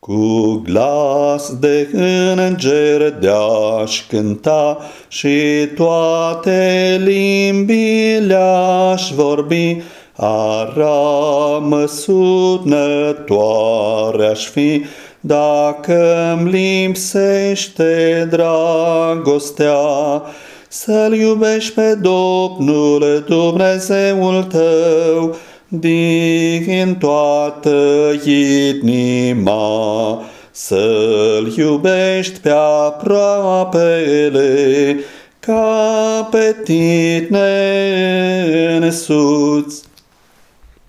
Cu glas de înger de-aș cânta și toate limbile aș vorbi, aramă sunătoare aș fi, dacă-mi lipsește dragostea, să-L iubești pe Domnul Dumnezeul tău, din toată inima, să-L iubești pe aproapele ca pe tine însuți.